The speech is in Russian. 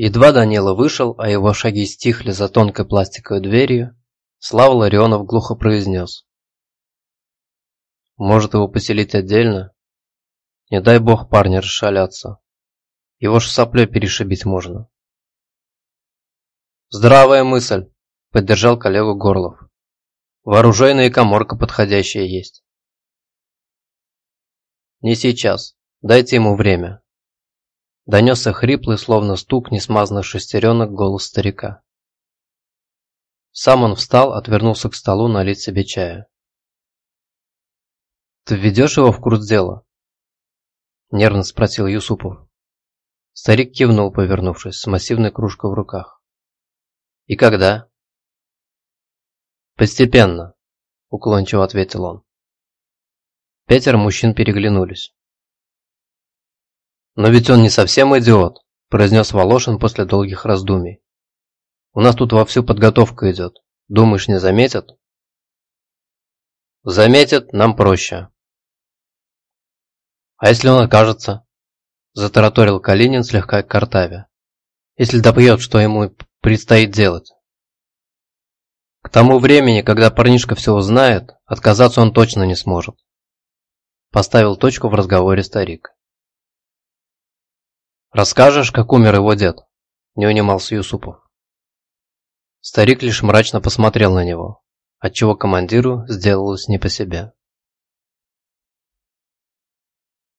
Едва Данила вышел, а его шаги стихли за тонкой пластиковой дверью, Слава Ларионов глухо произнес. «Может его поселить отдельно? Не дай бог парня расшаляться. Его ж соплей перешибить можно». «Здравая мысль!» – поддержал коллегу Горлов. «Вооруженная коморка подходящая есть». «Не сейчас. Дайте ему время», Донесся хриплый, словно стук несмазанных шестеренок, голос старика. Сам он встал, отвернулся к столу налить себе чая. «Ты введешь его в курс дела?» Нервно спросил Юсупов. Старик кивнул, повернувшись, с массивной кружкой в руках. «И когда?» «Постепенно», – уклончиво ответил он. Пятеро мужчин переглянулись. «Но ведь он не совсем идиот», – произнес Волошин после долгих раздумий. «У нас тут вовсю подготовка идет. Думаешь, не заметят?» «Заметят, нам проще». «А если он окажется?» – затараторил Калинин слегка картавя. «Если допьет, что ему предстоит делать?» К тому времени, когда парнишка все узнает, отказаться он точно не сможет. Поставил точку в разговоре старик. «Расскажешь, как умер его дед?» – не унимался Юсупов. Старик лишь мрачно посмотрел на него, отчего командиру сделалось не по себе.